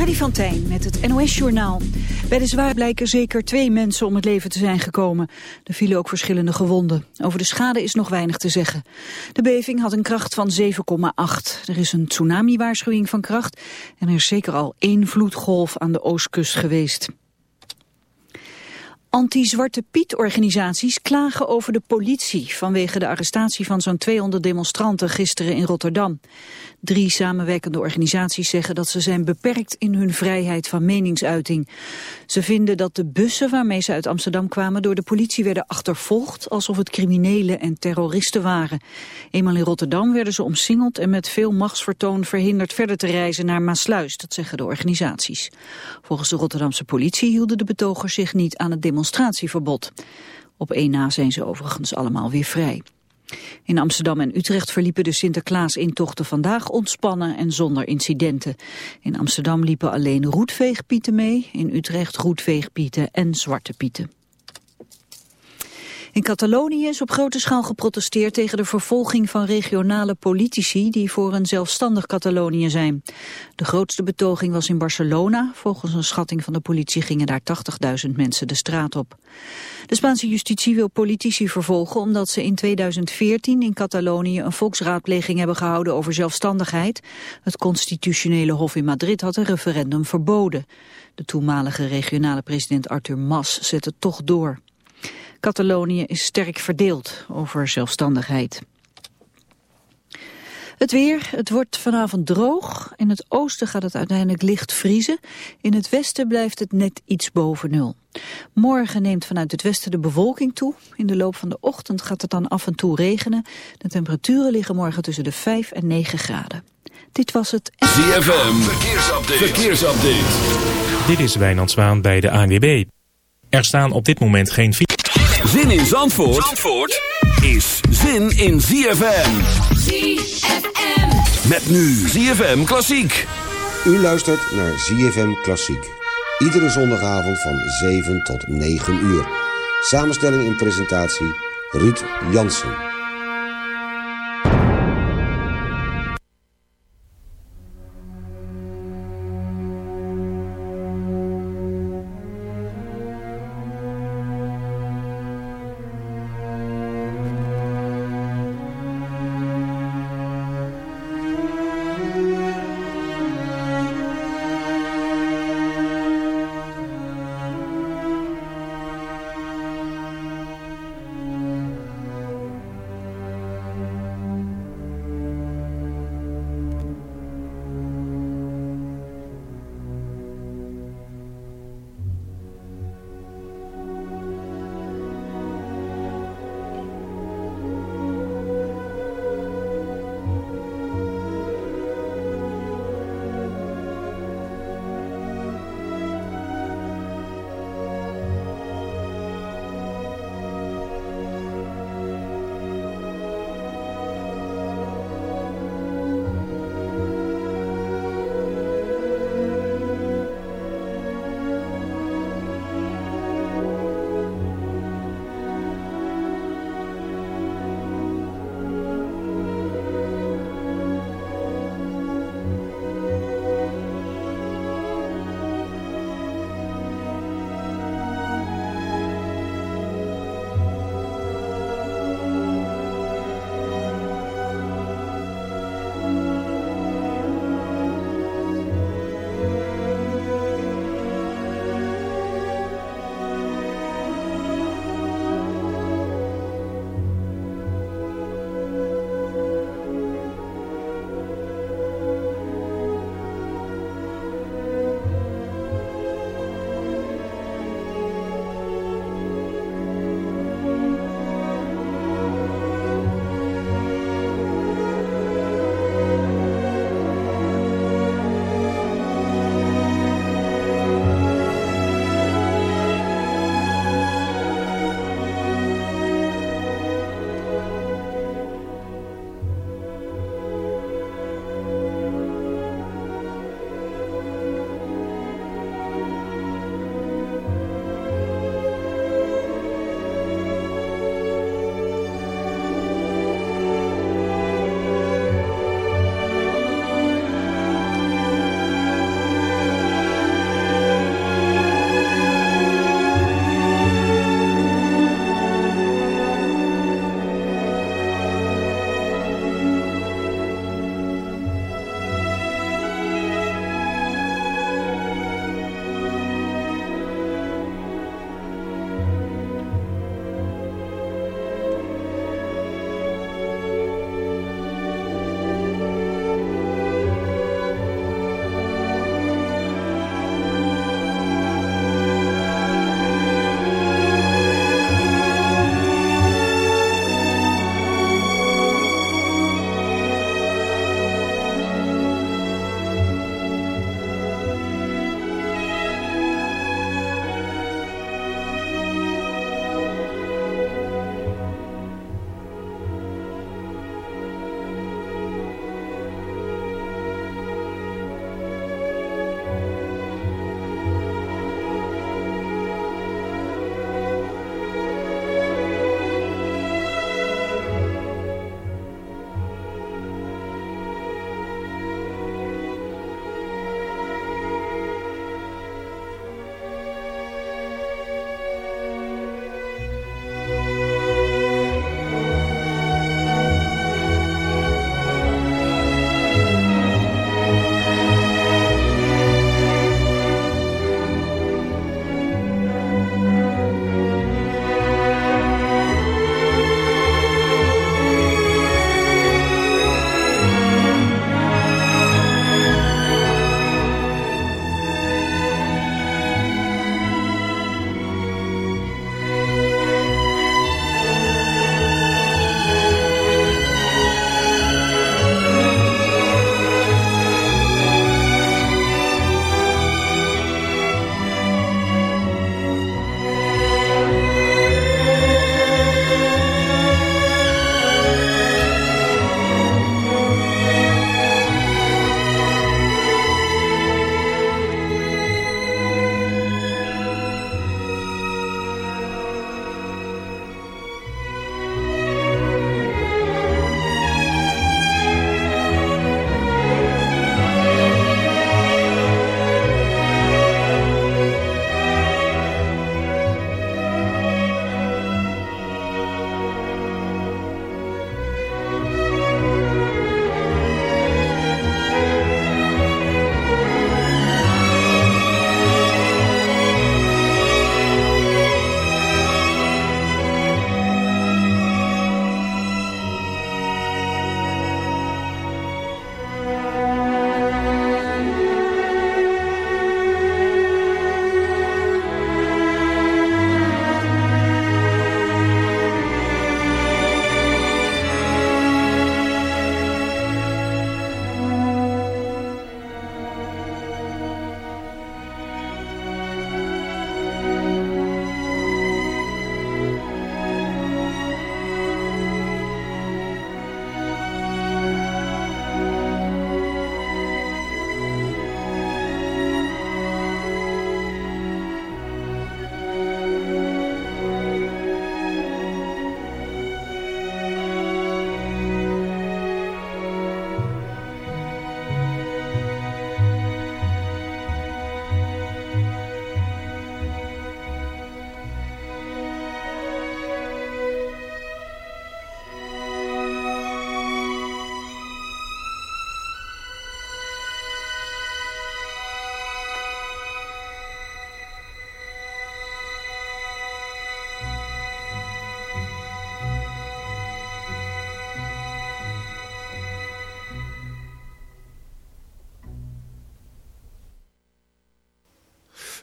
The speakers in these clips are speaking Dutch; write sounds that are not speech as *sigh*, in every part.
Freddy van Tijn met het NOS-journaal. Bij de zwaar blijken zeker twee mensen om het leven te zijn gekomen. Er vielen ook verschillende gewonden. Over de schade is nog weinig te zeggen. De beving had een kracht van 7,8. Er is een tsunami-waarschuwing van kracht... en er is zeker al één vloedgolf aan de oostkust geweest. Anti-Zwarte Piet-organisaties klagen over de politie vanwege de arrestatie van zo'n 200 demonstranten gisteren in Rotterdam. Drie samenwerkende organisaties zeggen dat ze zijn beperkt in hun vrijheid van meningsuiting. Ze vinden dat de bussen waarmee ze uit Amsterdam kwamen door de politie werden achtervolgd alsof het criminelen en terroristen waren. Eenmaal in Rotterdam werden ze omsingeld en met veel machtsvertoon verhinderd verder te reizen naar Maasluis, dat zeggen de organisaties. Volgens de Rotterdamse politie hielden de betogers zich niet aan het demonstratieverbod. Op één na zijn ze overigens allemaal weer vrij. In Amsterdam en Utrecht verliepen de Sinterklaas-intochten vandaag ontspannen en zonder incidenten. In Amsterdam liepen alleen roetveegpieten mee, in Utrecht roetveegpieten en zwarte pieten. In Catalonië is op grote schaal geprotesteerd tegen de vervolging van regionale politici die voor een zelfstandig Catalonië zijn. De grootste betoging was in Barcelona. Volgens een schatting van de politie gingen daar 80.000 mensen de straat op. De Spaanse justitie wil politici vervolgen omdat ze in 2014 in Catalonië een volksraadpleging hebben gehouden over zelfstandigheid. Het constitutionele hof in Madrid had een referendum verboden. De toenmalige regionale president Arthur Mas zette toch door. Catalonië is sterk verdeeld over zelfstandigheid. Het weer, het wordt vanavond droog. In het oosten gaat het uiteindelijk licht vriezen. In het westen blijft het net iets boven nul. Morgen neemt vanuit het westen de bewolking toe. In de loop van de ochtend gaat het dan af en toe regenen. De temperaturen liggen morgen tussen de 5 en 9 graden. Dit was het... ZFM, verkeersupdate. verkeersupdate. Dit is Wijnand Zwaan bij de ANWB. Er staan op dit moment geen... Zin in Zandvoort, Zandvoort is zin in ZFM. ZFM. Met nu ZFM Klassiek. U luistert naar ZFM Klassiek. Iedere zondagavond van 7 tot 9 uur. Samenstelling en presentatie Ruud Jansen.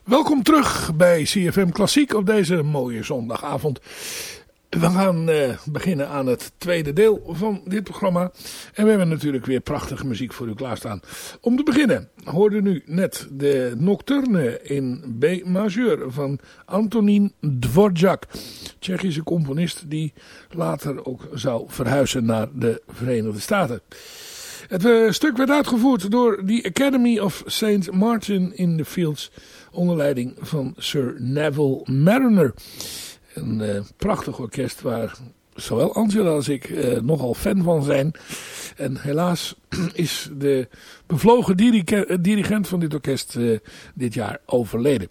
Welkom terug bij CFM Klassiek op deze mooie zondagavond. We gaan uh, beginnen aan het tweede deel van dit programma. En we hebben natuurlijk weer prachtige muziek voor u klaarstaan. Om te beginnen hoorde nu net de Nocturne in B majeur van Antonin Dvorak. Tsjechische componist die later ook zou verhuizen naar de Verenigde Staten. Het uh, stuk werd uitgevoerd door de Academy of St. Martin in the Fields onder leiding van Sir Neville Mariner. Een uh, prachtig orkest waar zowel Angela als ik uh, nogal fan van zijn. En helaas *clears throat* is de bevlogen dirigent van dit orkest dit jaar overleden.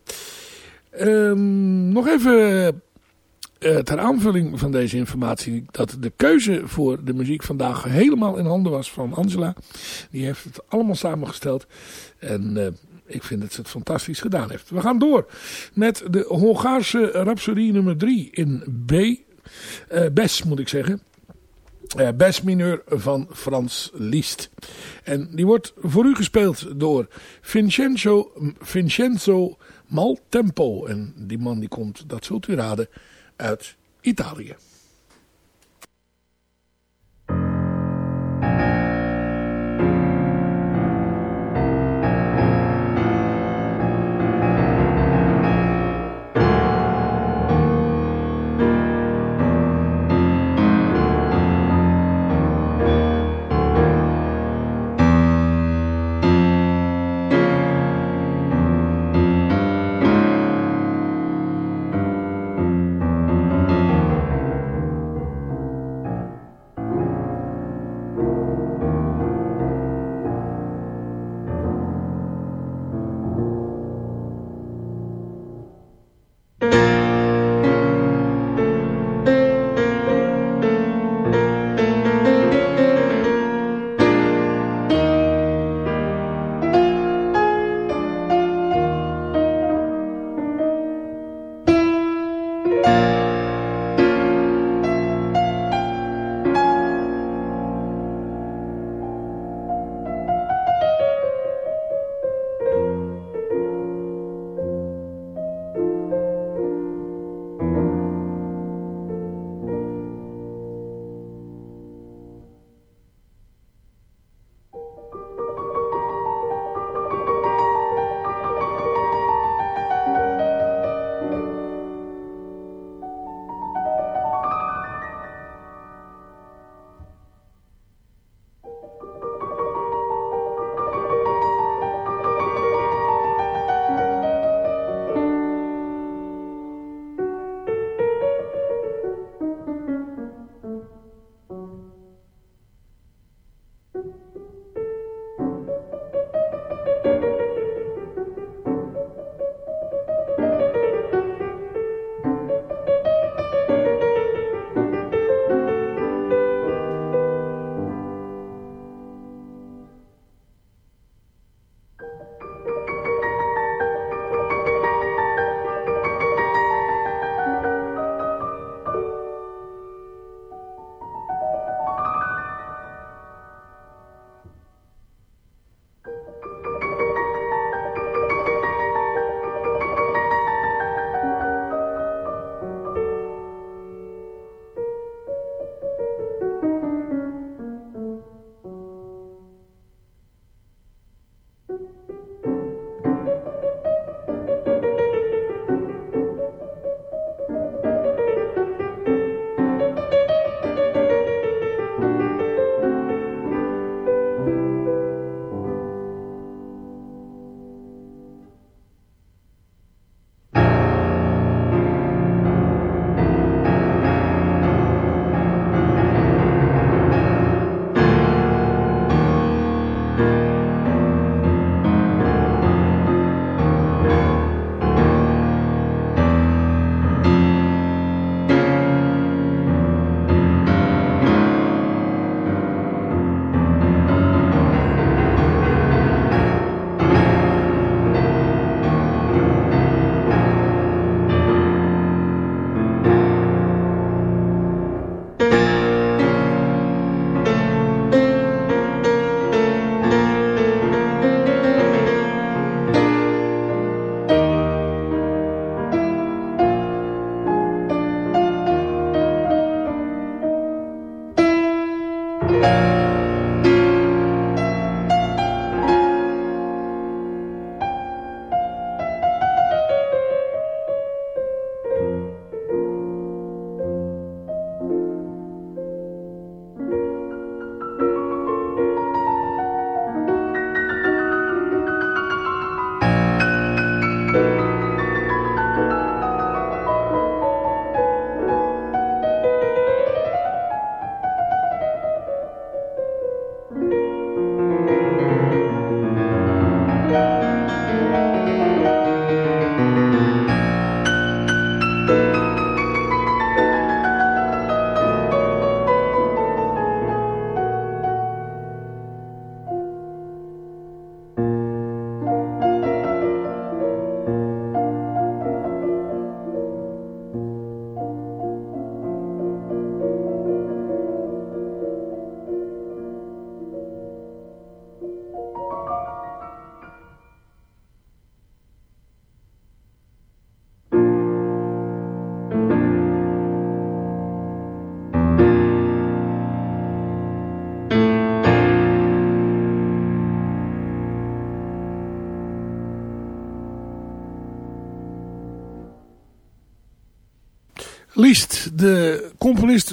Um, nog even ter aanvulling van deze informatie dat de keuze voor de muziek vandaag helemaal in handen was van Angela. Die heeft het allemaal samengesteld. En ik vind dat ze het fantastisch gedaan heeft. We gaan door met de Hongaarse Rhapsodie nummer 3 in B. Uh, Bes moet ik zeggen. Uh, Bes mineur van Frans Liszt. En die wordt voor u gespeeld door Vincenzo, Vincenzo Maltempo. En die man die komt, dat zult u raden, uit Italië.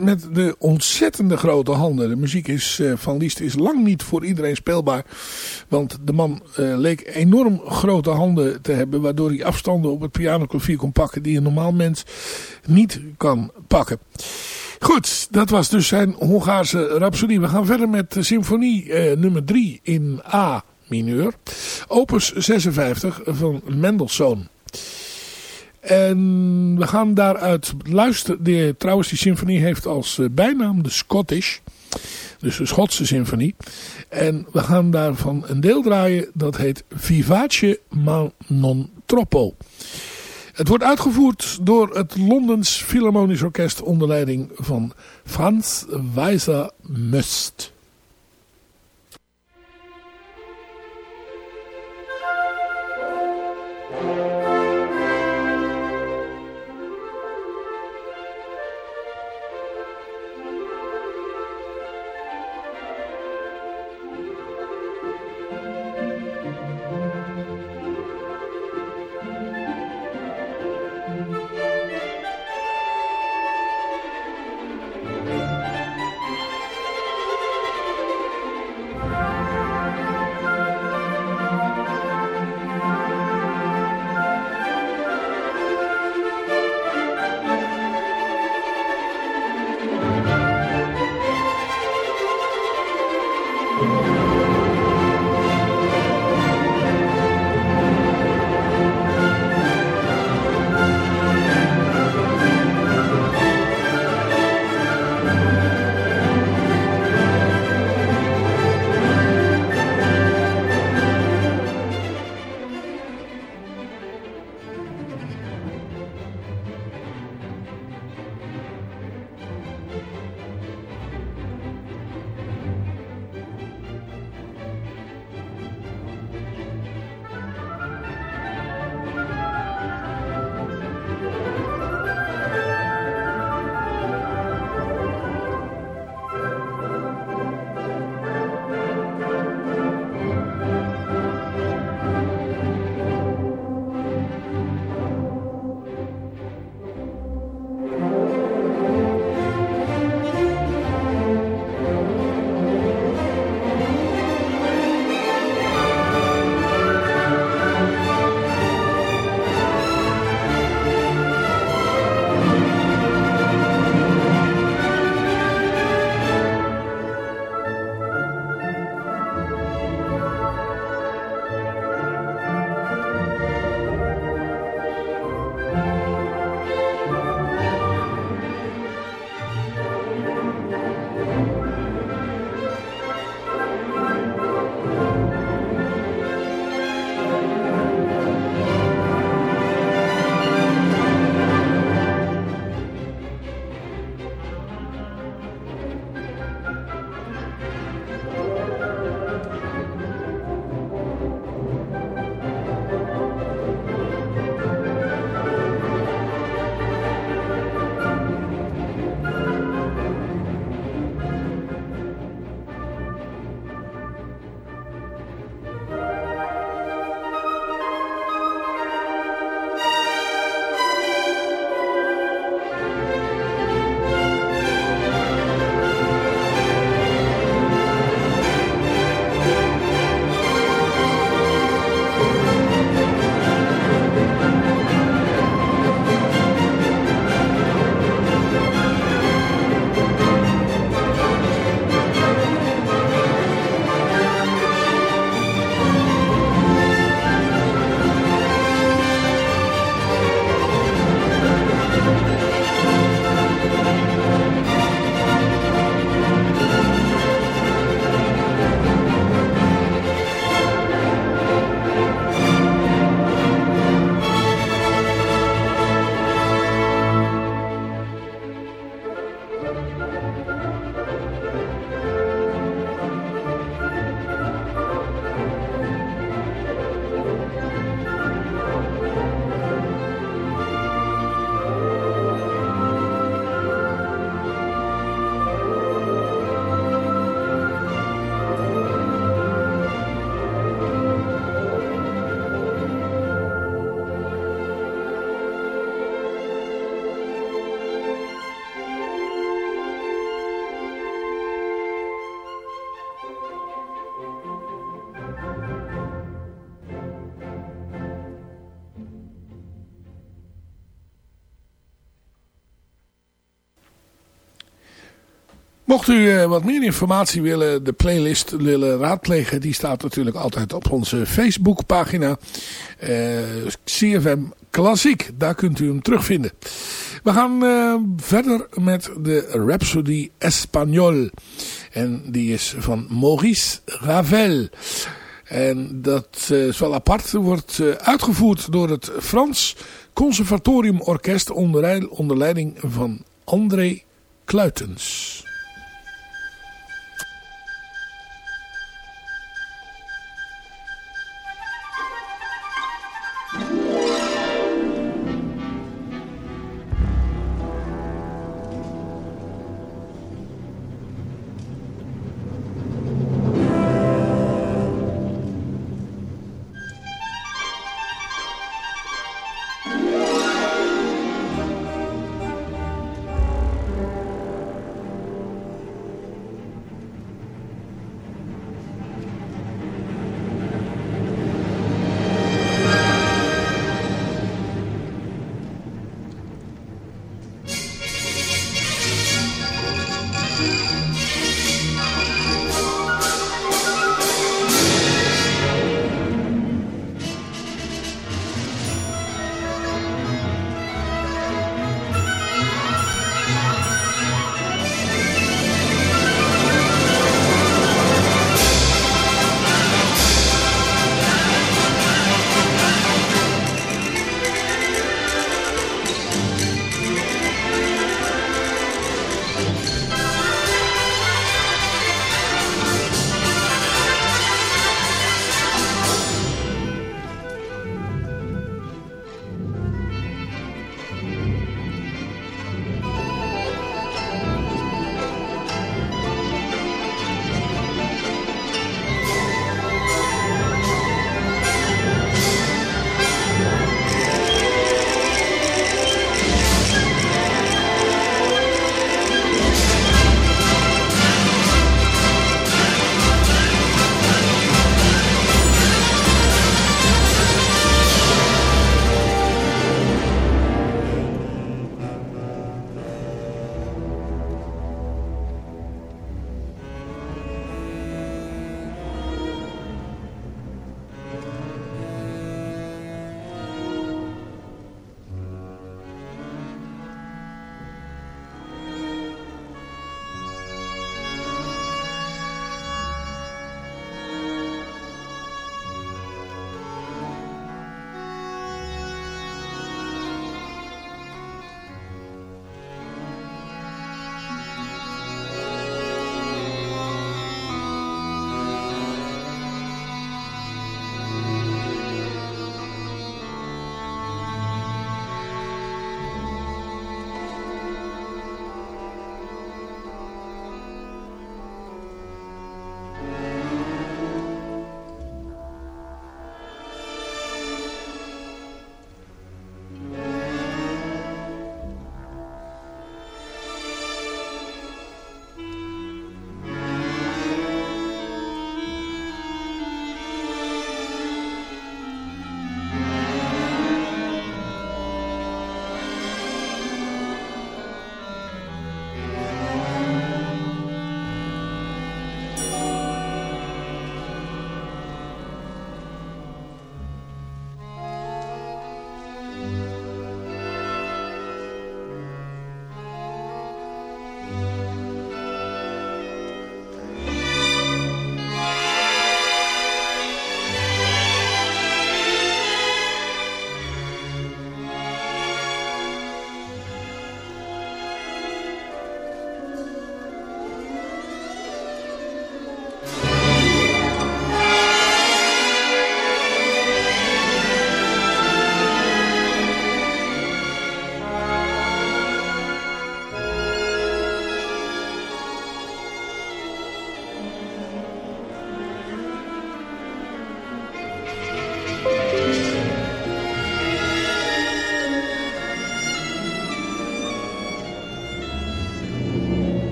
Met de ontzettende grote handen. De muziek is, uh, van Liest is lang niet voor iedereen speelbaar. Want de man uh, leek enorm grote handen te hebben. Waardoor hij afstanden op het pianoklavier kon pakken die een normaal mens niet kan pakken. Goed, dat was dus zijn Hongaarse Rhapsodie. We gaan verder met symfonie uh, nummer 3 in A mineur. Opus 56 van Mendelssohn. En we gaan daaruit luisteren. De, trouwens, die symfonie heeft als uh, bijnaam de Scottish. Dus de Schotse symfonie. En we gaan daarvan een deel draaien. Dat heet Vivace ma non troppo. Het wordt uitgevoerd door het Londens Philharmonisch Orkest onder leiding van Frans Weiser Must. Mocht u uh, wat meer informatie willen, de playlist willen raadplegen, die staat natuurlijk altijd op onze Facebookpagina. Uh, CFM Klassiek, daar kunt u hem terugvinden. We gaan uh, verder met de Rhapsody Espagnol. En die is van Maurice Ravel. En dat is wel apart. Wordt uitgevoerd door het Frans Conservatorium Orkest onder, onder leiding van André Kluitens.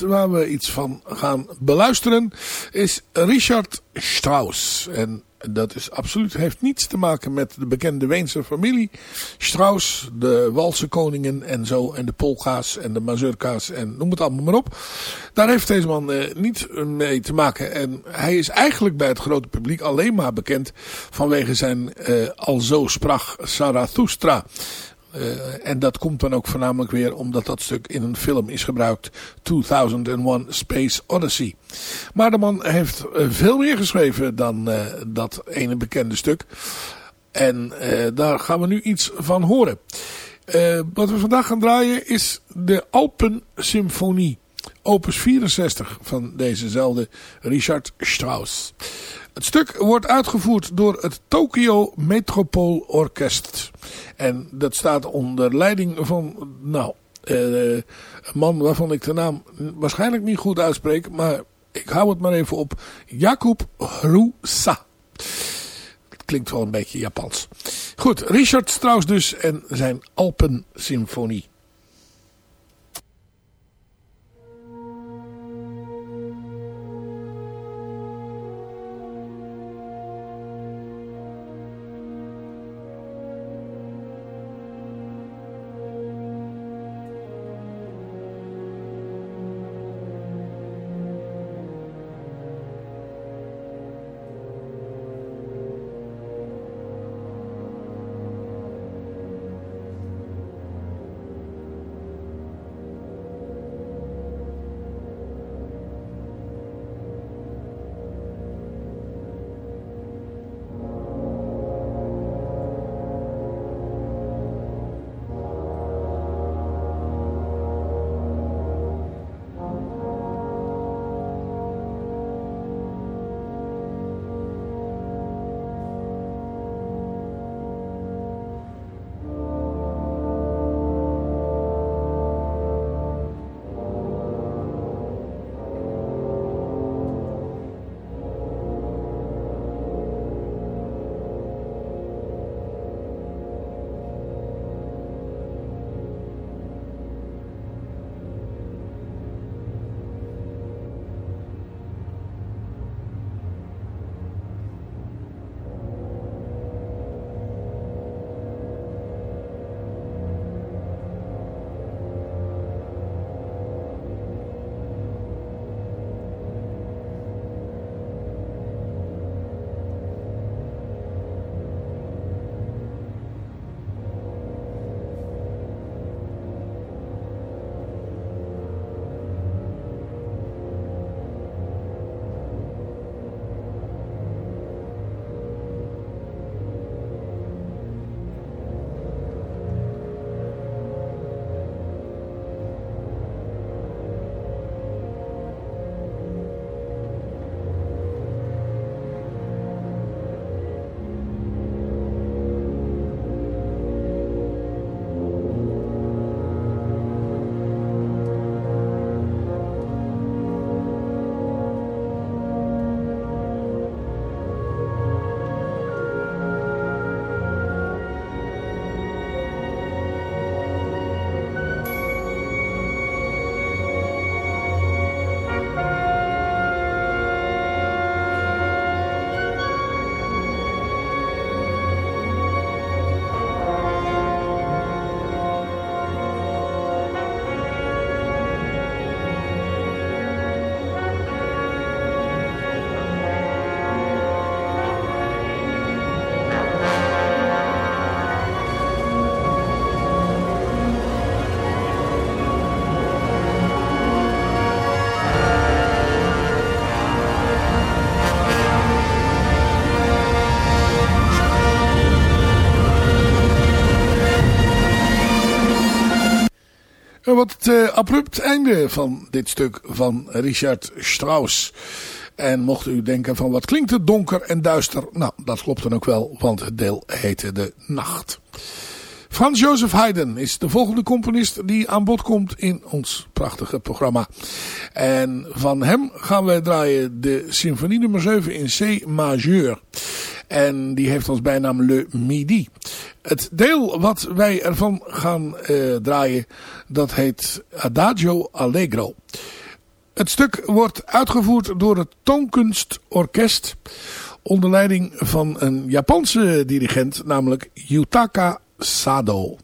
Waar we iets van gaan beluisteren is Richard Strauss. En dat is absoluut, heeft niets te maken met de bekende Weense familie. Strauss, de Walse koningen en zo. En de polka's en de mazurka's en noem het allemaal maar op. Daar heeft deze man eh, niet mee te maken. En hij is eigenlijk bij het grote publiek alleen maar bekend vanwege zijn eh, Alzo sprach Zarathustra. Uh, en dat komt dan ook voornamelijk weer omdat dat stuk in een film is gebruikt. 2001 Space Odyssey. Maar de man heeft uh, veel meer geschreven dan uh, dat ene bekende stuk. En daar gaan we nu iets van horen. wat we vandaag gaan draaien is de Alpen Symfonie. Opus 64 van dezezelfde Richard Strauss. Het stuk wordt uitgevoerd door het Tokyo Metropool Orkest. En dat staat onder leiding van, nou, uh, een man waarvan ik de naam waarschijnlijk niet goed uitspreek. Maar ik hou het maar even op. Jakub Hrusa. Klinkt wel een beetje Japans. Goed, Richard Strauss dus en zijn Alpen Symfonie. Wat uh, abrupt einde van dit stuk van Richard Strauss. En mocht u denken van wat klinkt het donker en duister. Nou, dat klopt dan ook wel, want het deel heette De Nacht. Frans Joseph Haydn is de volgende componist die aan bod komt in ons prachtige programma. En van hem gaan wij draaien de symfonie nummer 7 in C majeur. En die heeft als bijnaam Le Midi. Het deel wat wij ervan gaan uh, draaien, dat heet Adagio Allegro. Het stuk wordt uitgevoerd door het Toonkunstorkest onder leiding van een Japanse dirigent, namelijk Yutaka Sado.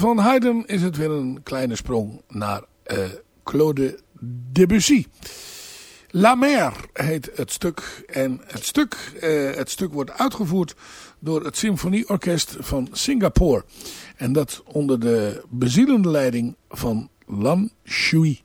Van Haydn is het weer een kleine sprong naar uh, Claude Debussy. La Mer heet het stuk. En het stuk, uh, het stuk wordt uitgevoerd door het Symfonieorkest van Singapore. En dat onder de bezielende leiding van Lan Shui.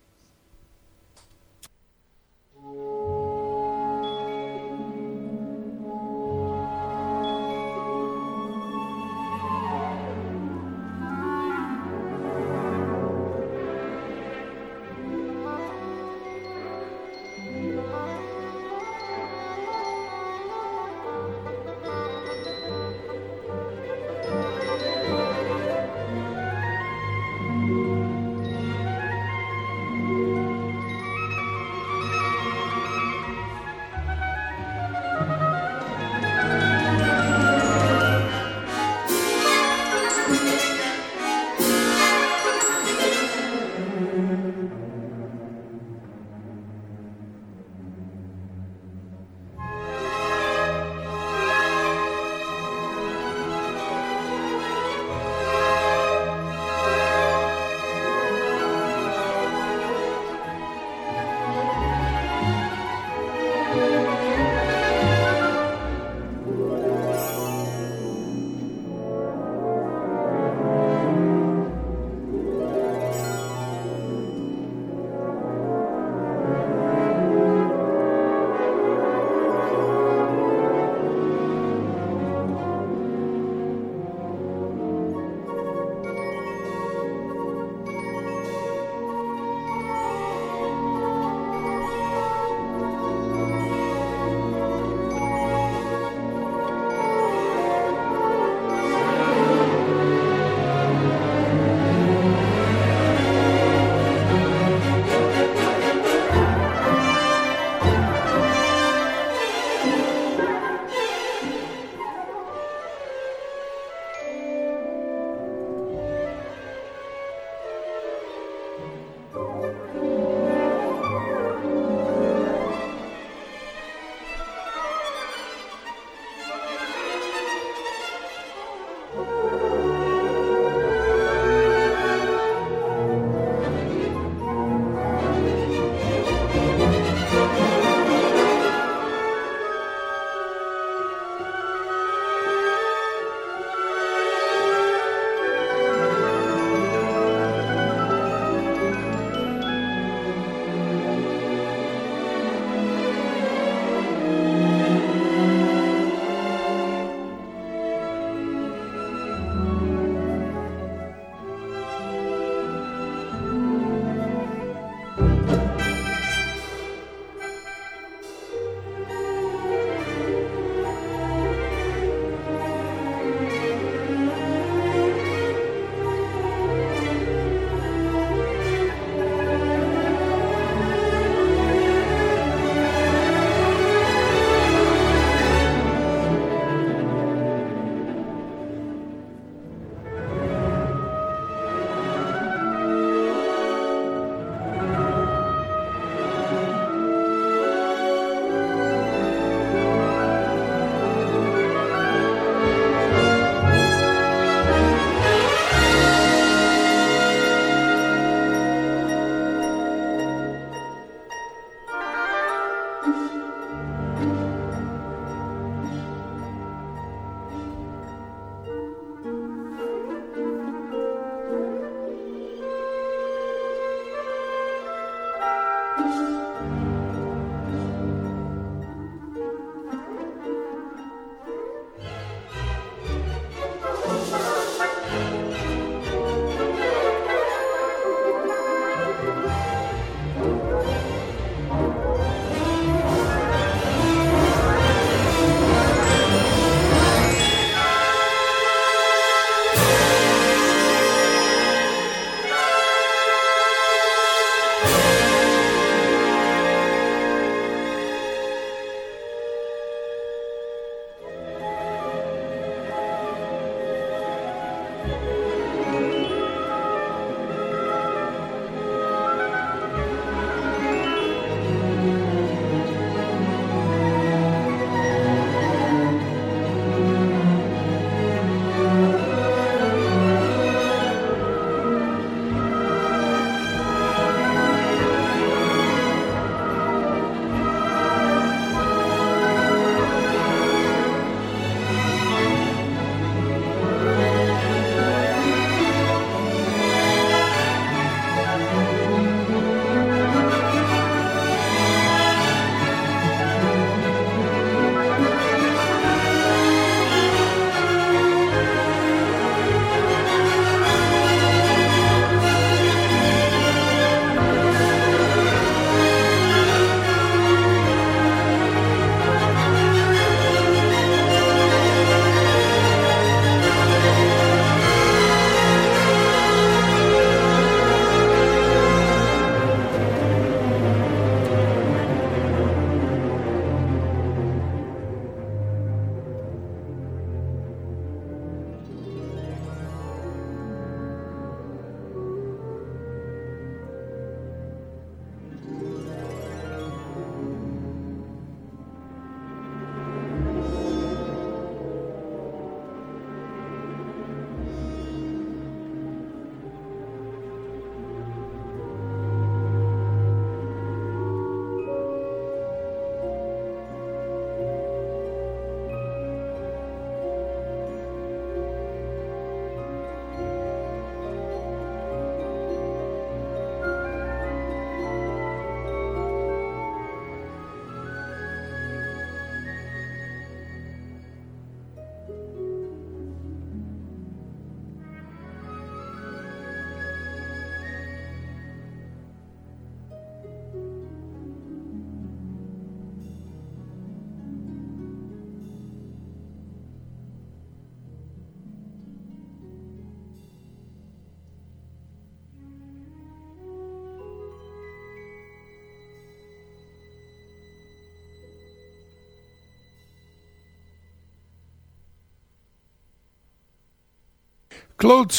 Claude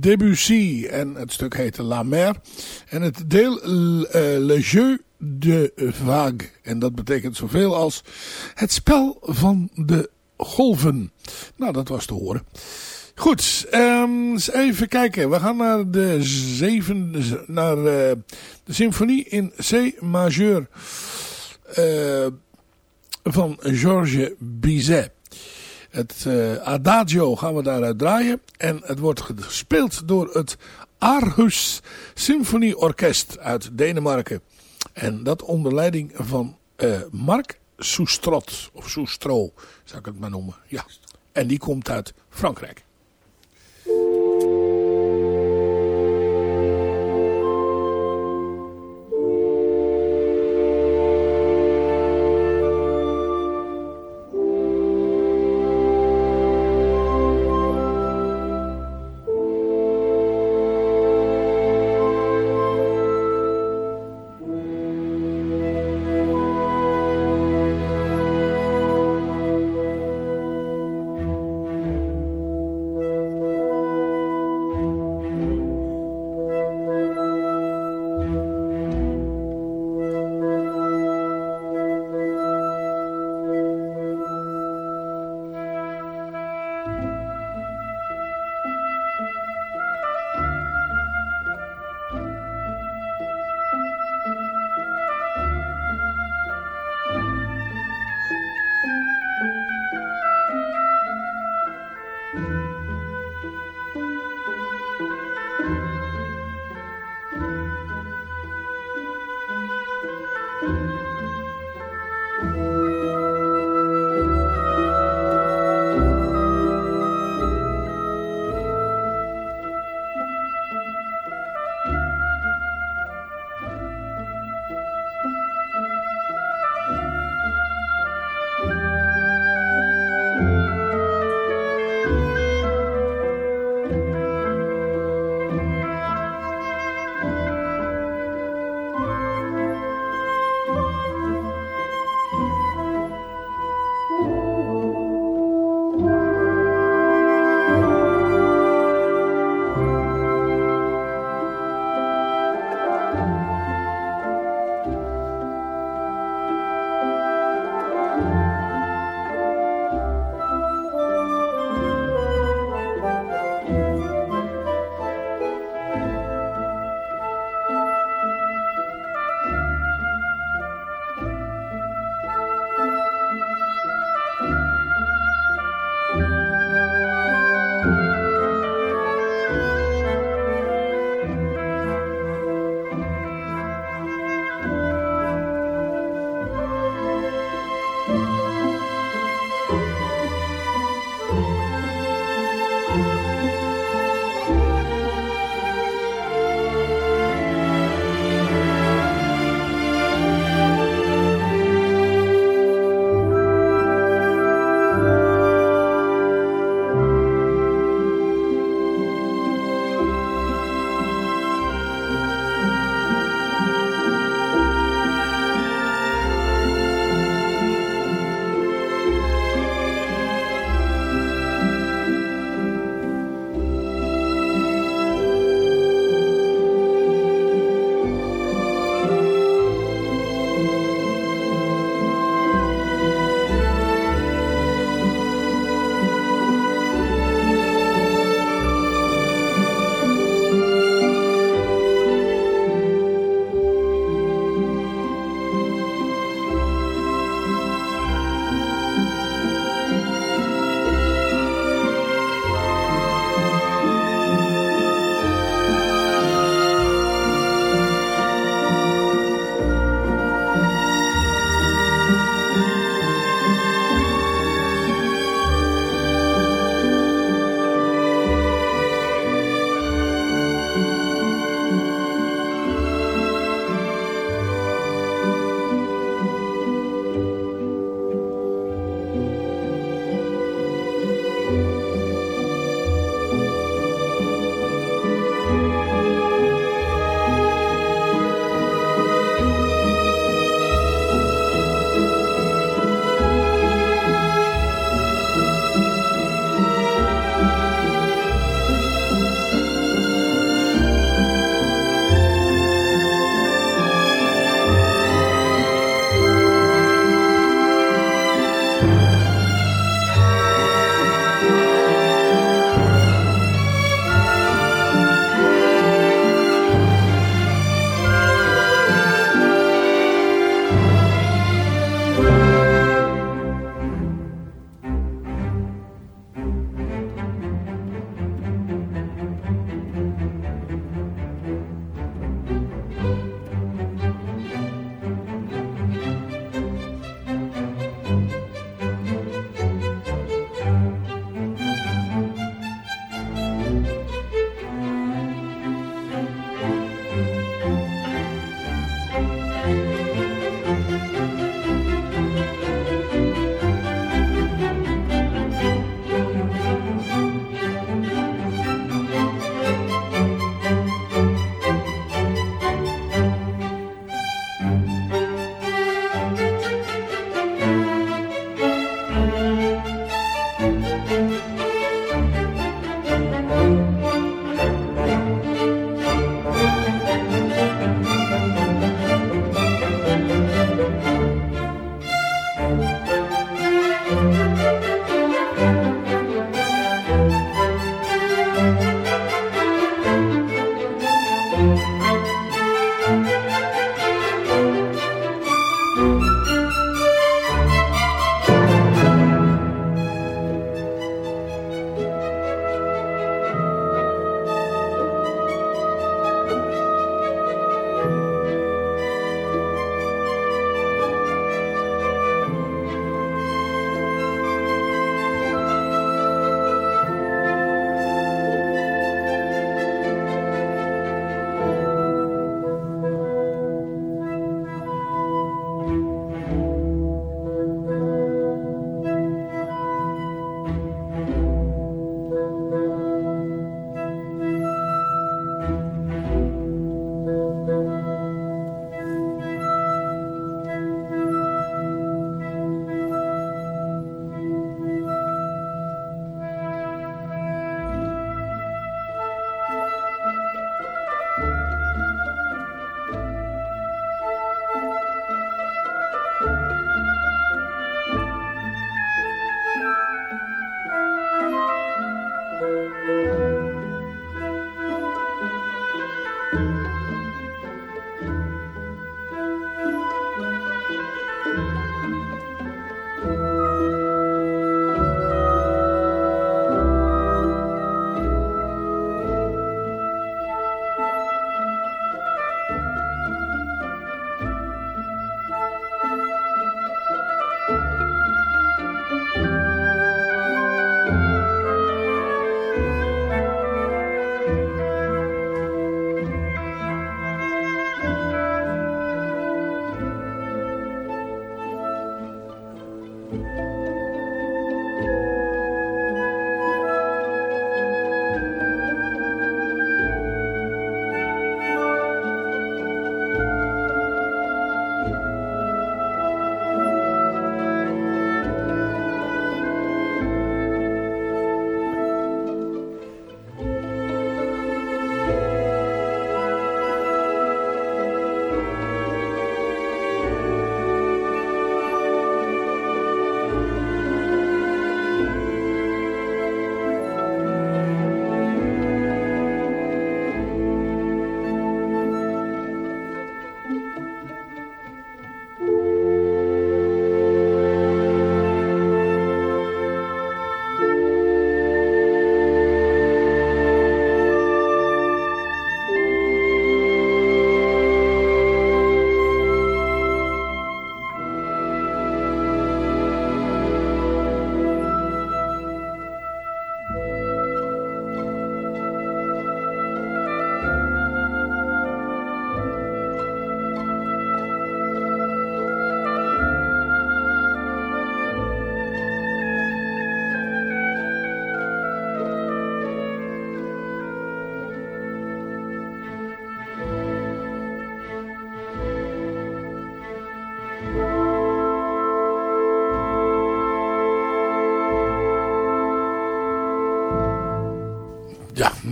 Debussy en het stuk heette La Mer. En het deel Le Jeu de Vague. En dat betekent zoveel als het spel van de golven. Nou, dat was te horen. Goed, um, eens even kijken. We gaan naar de zevende, naar uh, de symfonie in C majeur uh, van Georges Bizet. Het uh, Adagio gaan we daaruit draaien. En het wordt gespeeld door het Aarhus Symfonieorkest uit Denemarken. En dat onder leiding van uh, Mark Soestrot. Of Soestro, zou ik het maar noemen. Ja. En die komt uit Frankrijk.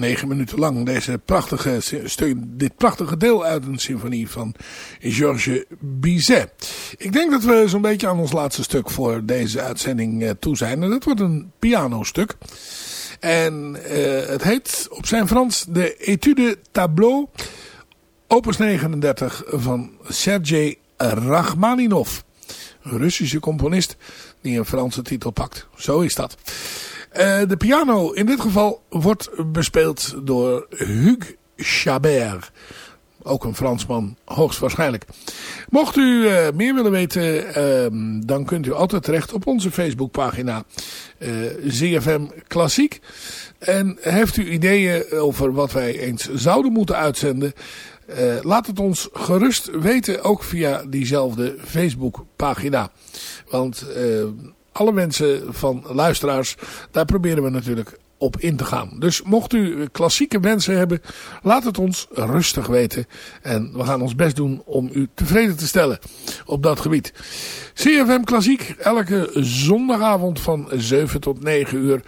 Negen minuten lang deze prachtige, dit prachtige deel uit een symfonie van Georges Bizet. Ik denk dat we zo'n beetje aan ons laatste stuk voor deze uitzending eh, toe zijn. En dat wordt een pianostuk. En uh, het heet op zijn Frans de Etude Tableau, opus 39 van Sergei Rachmaninov. Russische componist die een Franse titel pakt. Zo is dat. Uh, de piano in dit geval wordt bespeeld door Hugues Chabert. Ook een Fransman, hoogstwaarschijnlijk. Mocht u uh, meer willen weten, uh, dan kunt u altijd terecht op onze Facebookpagina uh, ZFM Klassiek. En heeft u ideeën over wat wij eens zouden moeten uitzenden... laat het ons gerust weten, ook via diezelfde Facebookpagina. Want alle mensen van luisteraars, daar proberen we natuurlijk op in te gaan. Dus mocht u klassieke wensen hebben, laat het ons rustig weten. En we gaan ons best doen om u tevreden te stellen op dat gebied. CFM Klassiek, elke zondagavond van 7 tot 9 uur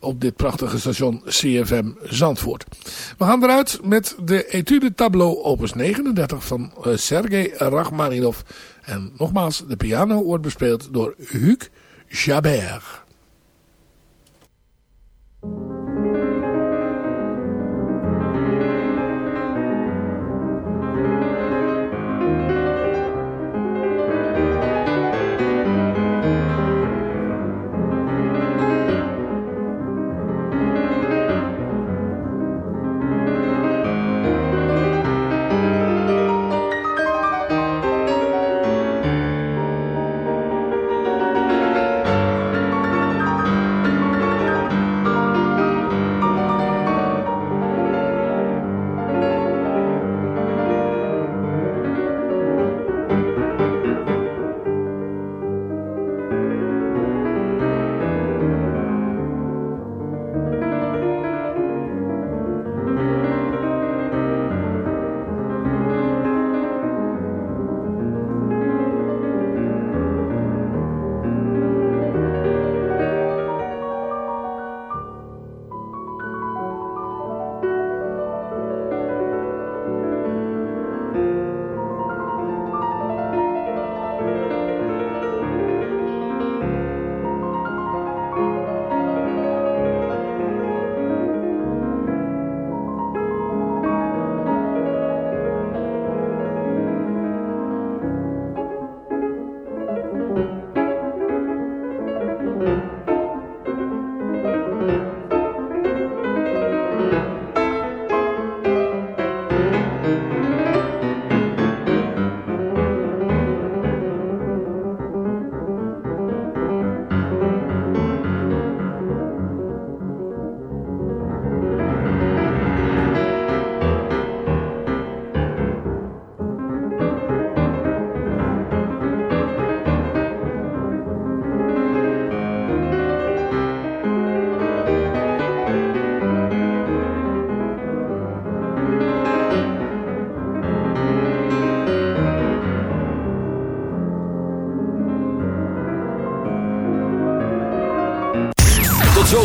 op dit prachtige station CFM Zandvoort. We gaan eruit met de etude tableau opus 39 van uh, Sergei Rachmaninov. En nogmaals, de piano wordt bespeeld door Hugues Jabert.